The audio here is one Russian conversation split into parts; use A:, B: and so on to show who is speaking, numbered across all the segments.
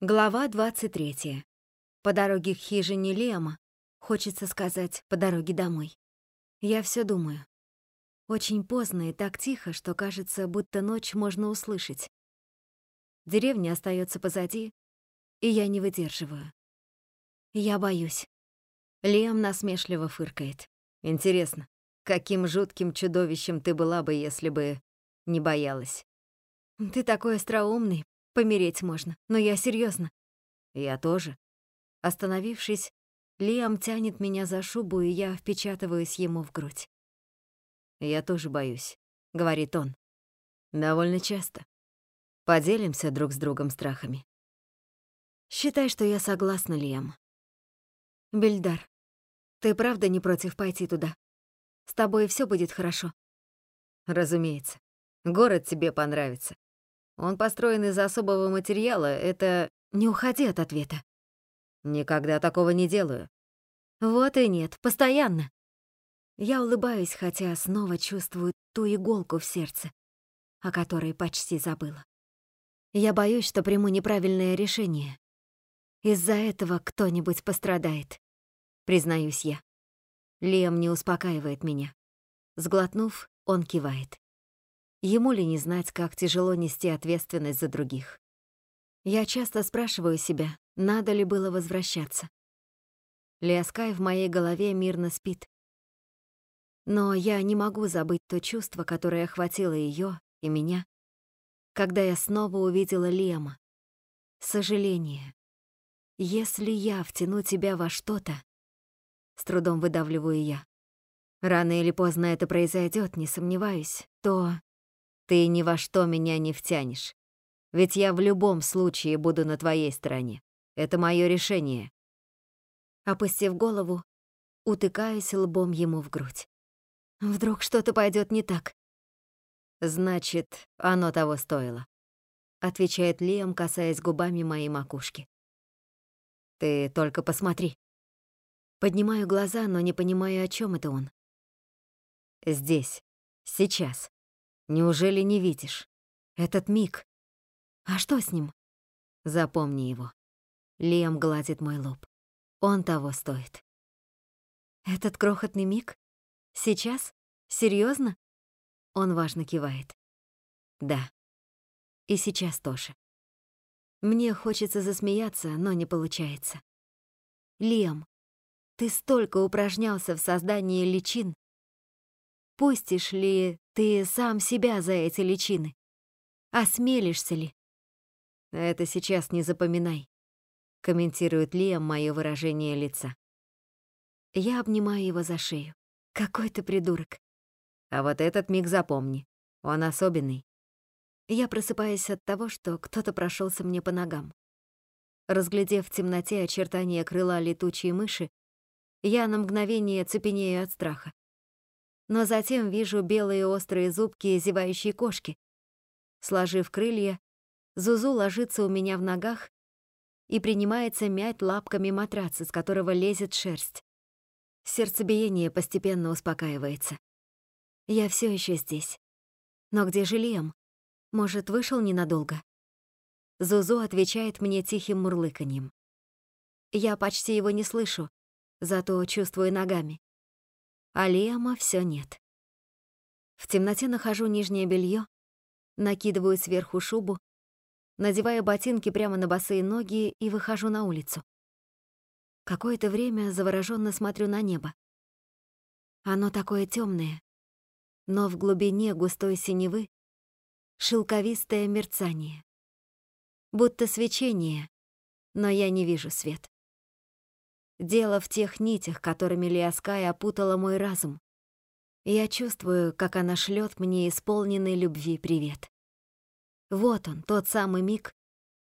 A: Глава 23. По дороге к хижине Лема, хочется сказать, по дороге домой. Я все думаю. Очень поздно и так тихо, что кажется, будто ночь можно услышать. Деревня остается позади, и я не выдерживаю. Я боюсь. Лем насмешливо фыркает. Интересно, каким жутким чудовищем ты была бы, если бы не боялась? Ты такой остроумный, Помереть можно, но я серьезно. Я тоже. Остановившись, Лиам тянет меня за шубу, и я впечатываюсь ему в грудь. «Я тоже боюсь», — говорит он. «Довольно часто. Поделимся друг с другом страхами». «Считай, что я согласна, Лиам». «Бельдар, ты правда не против пойти туда? С тобой все будет хорошо?» «Разумеется. Город тебе понравится. Он построен из особого материала, это... Не уходи от ответа. Никогда такого не делаю. Вот и нет, постоянно. Я улыбаюсь, хотя снова чувствую ту иголку в сердце, о которой почти забыла. Я боюсь, что приму неправильное решение. Из-за этого кто-нибудь пострадает, признаюсь я. Лем не успокаивает меня. Сглотнув, он кивает. Ему ли не знать, как тяжело нести ответственность за других? Я часто спрашиваю себя, надо ли было возвращаться. Лиаскай в моей голове мирно спит. Но я не могу забыть то чувство, которое охватило ее и меня, когда я снова увидела Лема. Сожаление. Если я втяну тебя во что-то, с трудом выдавливаю я, рано или поздно это произойдет, не сомневаюсь, то ты ни во что меня не втянешь. Ведь я в любом случае буду на твоей стороне. Это мое решение. Опустив голову, утыкаюсь лбом ему в грудь. Вдруг что-то пойдет не так. Значит, оно того стоило, отвечает Лиам, касаясь губами моей макушки. Ты только посмотри. Поднимаю глаза, но не понимаю, о чем это он. Здесь, сейчас. Неужели не видишь? Этот миг. А что с ним? Запомни его. Лем гладит мой лоб. Он того стоит. Этот крохотный миг? Сейчас? Серьезно? Он важно кивает. Да. И сейчас тоже. Мне хочется засмеяться, но не получается. Лем, ты столько упражнялся в создании личин. Пустишь ли ты сам себя за эти личины. Осмелишься ли? Это сейчас не запоминай, комментирует Лиам мое выражение лица. Я обнимаю его за шею. Какой ты придурок. А вот этот миг запомни. Он особенный. Я просыпаюсь от того, что кто-то прошелся мне по ногам. Разглядев в темноте очертания крыла летучей мыши, я на мгновение цепенею от страха но затем вижу белые острые зубки зевающей кошки. Сложив крылья, Зузу ложится у меня в ногах и принимается мять лапками матрац, из которого лезет шерсть. Сердцебиение постепенно успокаивается. Я все еще здесь. Но где же Лем? Может, вышел ненадолго? Зузу отвечает мне тихим мурлыканьем. Я почти его не слышу, зато чувствую ногами а Лиама все нет. В темноте нахожу нижнее белье, накидываю сверху шубу, надеваю ботинки прямо на босые ноги и выхожу на улицу. Какое-то время завороженно смотрю на небо. Оно такое темное, но в глубине густой синевы шелковистое мерцание. Будто свечение, но я не вижу свет. Дело в тех нитях, которыми Лиаскай опутала мой разум. Я чувствую, как она шлет мне исполненный любви привет. Вот он, тот самый миг,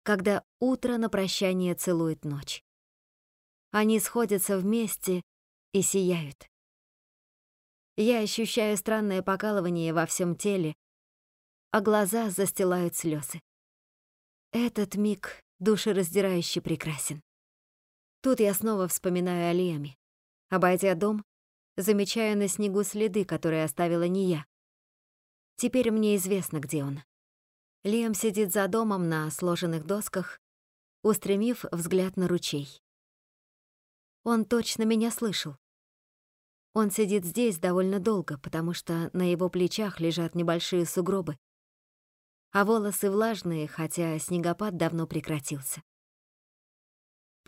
A: когда утро на прощание целует ночь. Они сходятся вместе и сияют. Я ощущаю странное покалывание во всем теле, а глаза застилают слезы. Этот миг душераздирающе прекрасен. Тут я снова вспоминаю о Лиаме. Обойдя дом, замечаю на снегу следы, которые оставила не я. Теперь мне известно, где он. Лиам сидит за домом на сложенных досках устремив взгляд на ручей. Он точно меня слышал. Он сидит здесь довольно долго, потому что на его плечах лежат небольшие сугробы, а волосы влажные, хотя снегопад давно прекратился.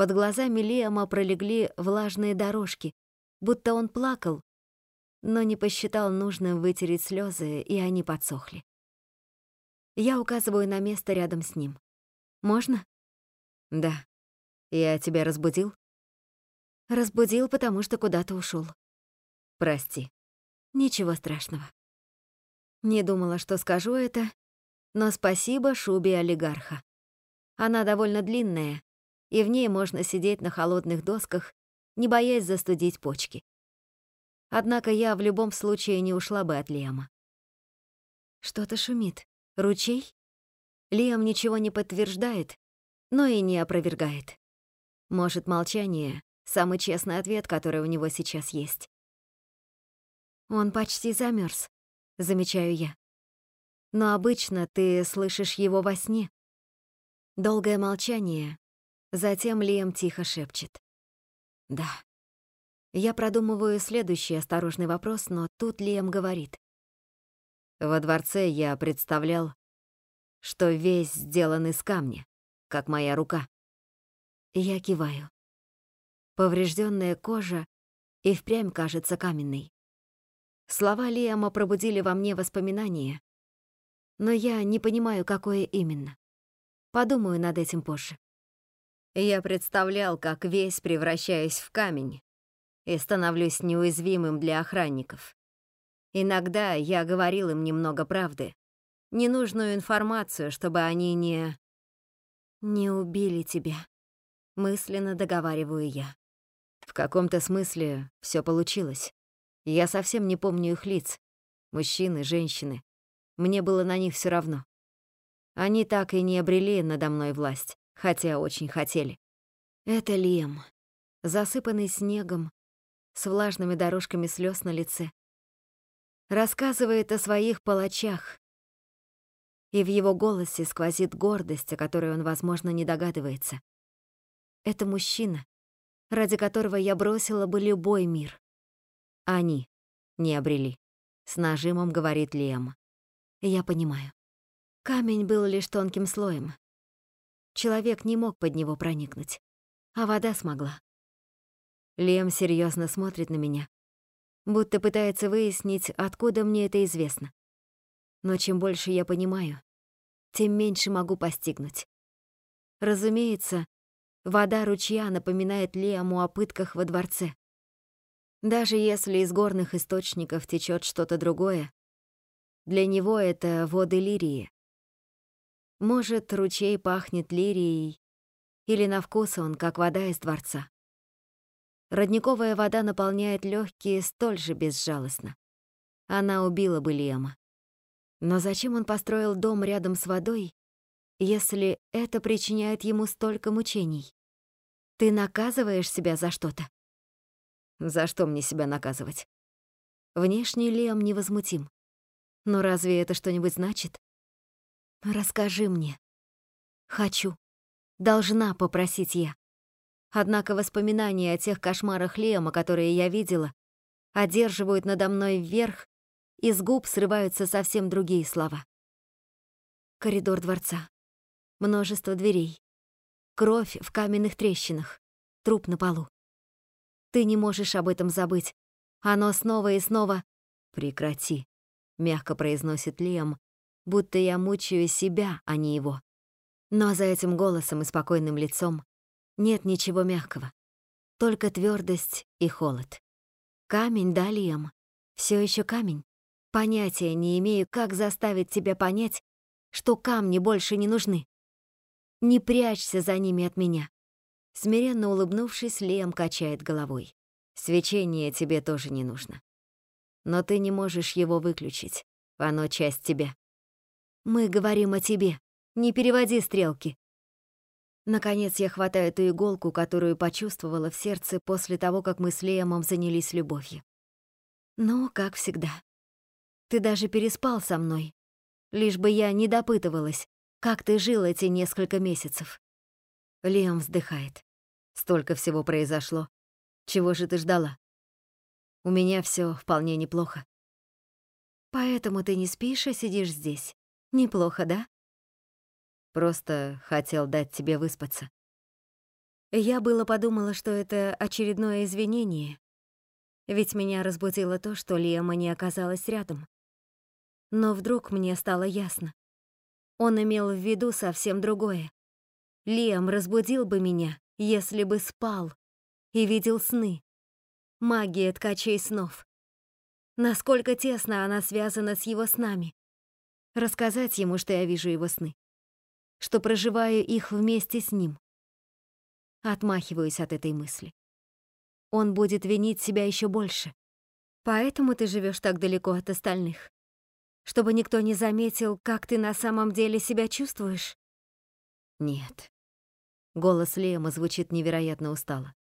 A: Под глазами Лиама пролегли влажные дорожки, будто он плакал, но не посчитал нужным вытереть слезы, и они подсохли. Я указываю на место рядом с ним. «Можно?» «Да. Я тебя разбудил?» «Разбудил, потому что куда-то ушел. Прости. Ничего страшного. Не думала, что скажу это, но спасибо шубе олигарха. Она довольно длинная, и в ней можно сидеть на холодных досках, не боясь застудить почки. Однако я в любом случае не ушла бы от Лиама. Что-то шумит. Ручей? Лиам ничего не подтверждает, но и не опровергает. Может, молчание — самый честный ответ, который у него сейчас есть. Он почти замерз, замечаю я. Но обычно ты слышишь его во сне. Долгое молчание. Затем Лиам тихо шепчет. Да. Я продумываю следующий осторожный вопрос, но тут Лиам говорит. Во дворце я представлял, что весь сделан из камня, как моя рука. Я киваю. Поврежденная кожа и впрямь кажется каменной. Слова Лиама пробудили во мне воспоминания, но я не понимаю, какое именно. Подумаю над этим позже. Я представлял, как весь превращаюсь в камень и становлюсь неуязвимым для охранников. Иногда я говорил им немного правды, ненужную информацию, чтобы они не... «Не убили тебя», — мысленно договариваю я. В каком-то смысле все получилось. Я совсем не помню их лиц. Мужчины, женщины. Мне было на них все равно. Они так и не обрели надо мной власть, хотя очень хотели. Это Лем, засыпанный снегом, с влажными дорожками слез на лице. Рассказывает о своих палачах. И в его голосе сквозит гордость, о которой он, возможно, не догадывается. Это мужчина, ради которого я бросила бы любой мир. Они не обрели. С нажимом говорит Лем. Я понимаю. Камень был лишь тонким слоем. Человек не мог под него проникнуть, а вода смогла. Лем серьезно смотрит на меня, будто пытается выяснить, откуда мне это известно. Но чем больше я понимаю, тем меньше могу постигнуть. Разумеется, вода ручья напоминает Лему о пытках во дворце. Даже если из горных источников течет что-то другое, для него это воды лирии. Может, ручей пахнет лирией, или на вкус он, как вода из дворца. Родниковая вода наполняет легкие столь же безжалостно. Она убила бы Лема. Но зачем он построил дом рядом с водой, если это причиняет ему столько мучений? Ты наказываешь себя за что-то? За что мне себя наказывать? Внешне Лем невозмутим. Но разве это что-нибудь значит? Расскажи мне. Хочу. Должна попросить я. Однако воспоминания о тех кошмарах Лема, которые я видела, одерживают надо мной вверх, и с губ срываются совсем другие слова. Коридор дворца. Множество дверей. Кровь в каменных трещинах. Труп на полу. Ты не можешь об этом забыть. Оно снова и снова... Прекрати, мягко произносит Лем, будто я мучаю себя, а не его. Но за этим голосом и спокойным лицом нет ничего мягкого. Только твердость и холод. Камень, да, Лем? Все еще камень. Понятия не имею, как заставить тебя понять, что камни больше не нужны. Не прячься за ними от меня. Смиренно улыбнувшись, Лем качает головой. «Свечение тебе тоже не нужно. Но ты не можешь его выключить. Оно часть тебя. Мы говорим о тебе. Не переводи стрелки». Наконец я хватаю эту иголку, которую почувствовала в сердце после того, как мы с Лемом занялись любовью. Ну, как всегда. Ты даже переспал со мной. Лишь бы я не допытывалась, как ты жил эти несколько месяцев. Лиам вздыхает. Столько всего произошло. Чего же ты ждала? У меня все вполне неплохо. Поэтому ты не спишь, а сидишь здесь. Неплохо, да? Просто хотел дать тебе выспаться. Я было подумала, что это очередное извинение, ведь меня разбудило то, что Лиама не оказалась рядом. Но вдруг мне стало ясно. Он имел в виду совсем другое. Лиам разбудил бы меня, если бы спал и видел сны. Магия ткачей снов. Насколько тесно она связана с его снами. Рассказать ему, что я вижу его сны. Что проживаю их вместе с ним. Отмахиваюсь от этой мысли. Он будет винить себя еще больше. Поэтому ты живешь так далеко от остальных чтобы никто не заметил, как ты на самом деле себя чувствуешь? Нет. Голос Лема звучит невероятно устало.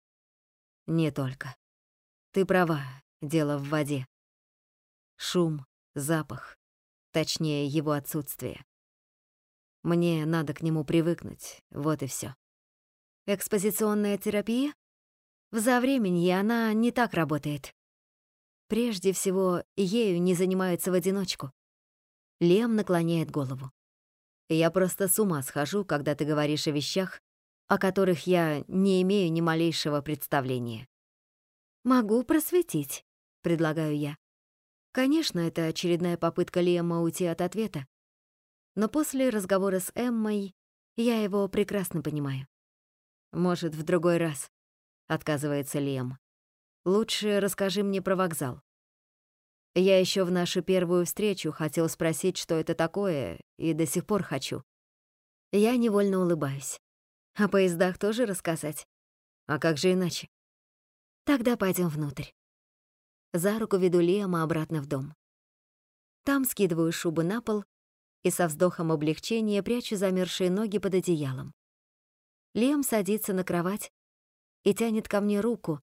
A: Не только. Ты права, дело в воде. Шум, запах, точнее его отсутствие. Мне надо к нему привыкнуть, вот и все. Экспозиционная терапия? В завременье она не так работает. Прежде всего, ею не занимаются в одиночку. Лем наклоняет голову. «Я просто с ума схожу, когда ты говоришь о вещах, о которых я не имею ни малейшего представления». «Могу просветить», — предлагаю я. Конечно, это очередная попытка Лема уйти от ответа. Но после разговора с Эммой я его прекрасно понимаю. «Может, в другой раз», — отказывается Лем. «Лучше расскажи мне про вокзал. Я еще в нашу первую встречу хотел спросить, что это такое, и до сих пор хочу. Я невольно улыбаюсь. О поездах тоже рассказать? А как же иначе? Тогда пойдем внутрь. За руку веду Лиама обратно в дом. Там скидываю шубу на пол и со вздохом облегчения прячу замерзшие ноги под одеялом. Лем садится на кровать и тянет ко мне руку,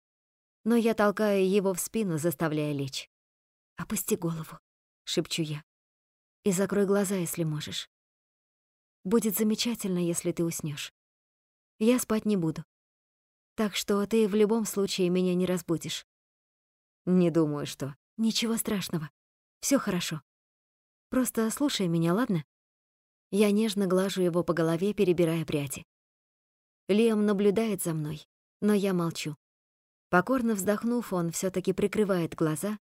A: но я толкаю его в спину, заставляя лечь. «Опусти голову», — шепчу я. «И закрой глаза, если можешь. Будет замечательно, если ты уснешь. Я спать не буду. Так что ты в любом случае меня не разбудишь». «Не думаю, что...» «Ничего страшного. Все хорошо. Просто слушай меня, ладно?» Я нежно глажу его по голове, перебирая пряди. Лиам наблюдает за мной, но я молчу. Покорно вздохнув, он все таки прикрывает глаза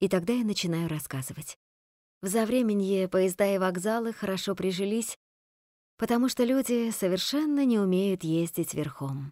A: и тогда я начинаю рассказывать. В Завременье поезда и вокзалы хорошо прижились, потому что люди совершенно не умеют ездить верхом.